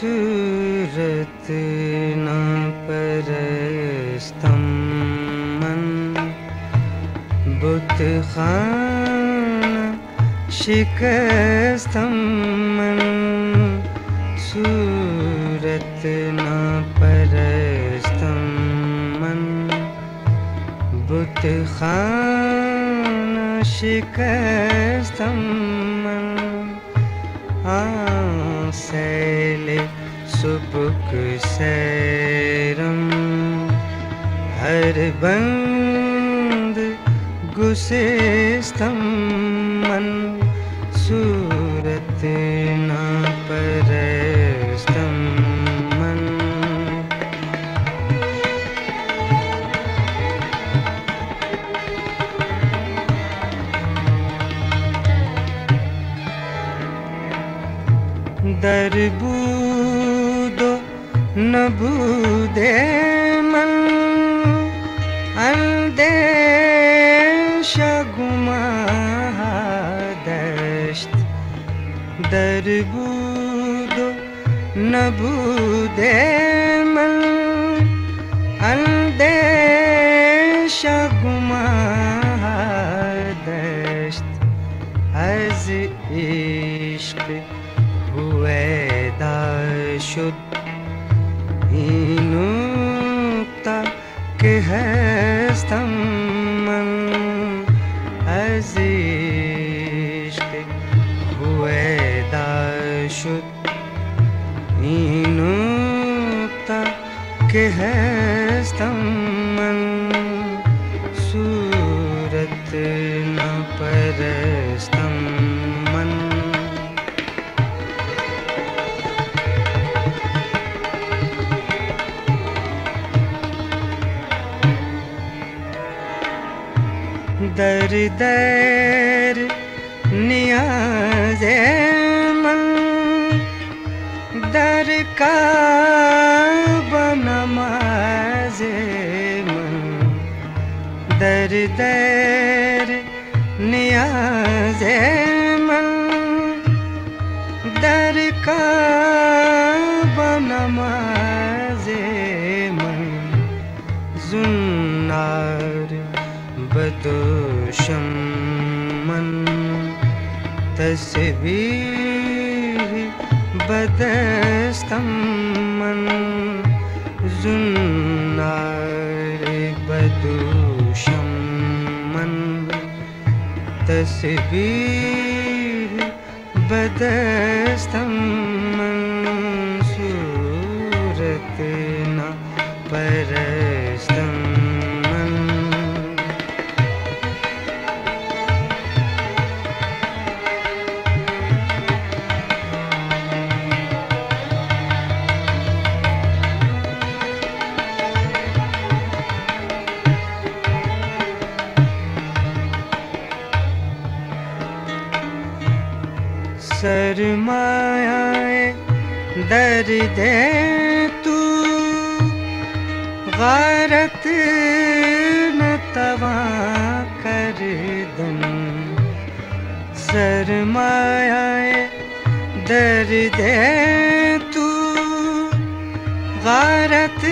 صورت نہ پرستم من بت خان شکستم من صورت نہ پرستم من بت خان شکستم من آ سیل سبک سیرم ہر بند گسستم من صورت نہ پرستم من در بود و نبوده من اندیش گمه دشت در بود و نبوده من اندیش گمه دشت از عشق ہوئے ہویدا شد از ہوئے ہویدا شد کہ ہے در در نیاز من در کعب نماز من در در نیاز من در کعب نماز من زنار بدوشم من تصویر بدستم من زنار بدوشم من تصویر بدستم سرمایہ درد تو غارت نتوا کر دن سرمایہ درد تو غارت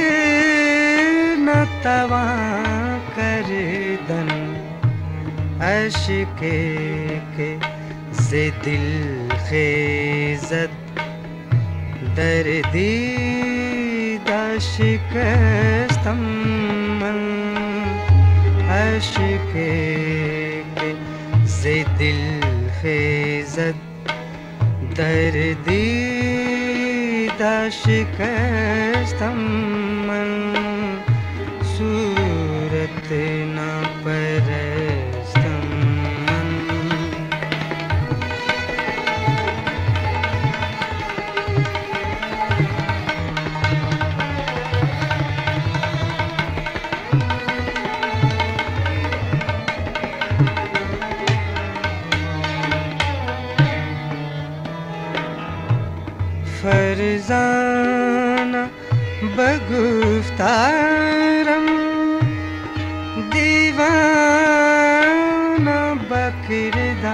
نتوا کر دن اشک کے سے دل خیزت، دردی شکستم من عشق کے سے دل خیزت، دردی شکستم من صورت نہ پرستم فرزانہ بگفتارم دیوانہ بکردارم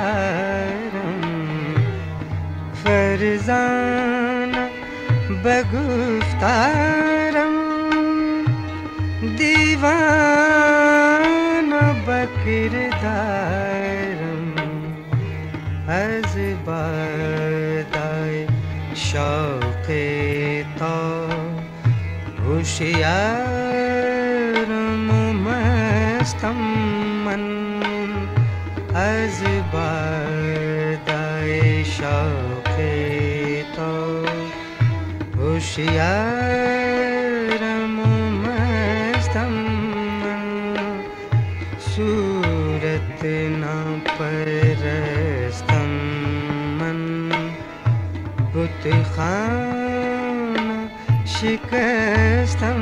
فرزانہ بگفتارم دیوان ہوشیارم مستم من از بادای شوق تا ہوشیارم مستم من صورت نہ پرستم من بت خانہ شکستم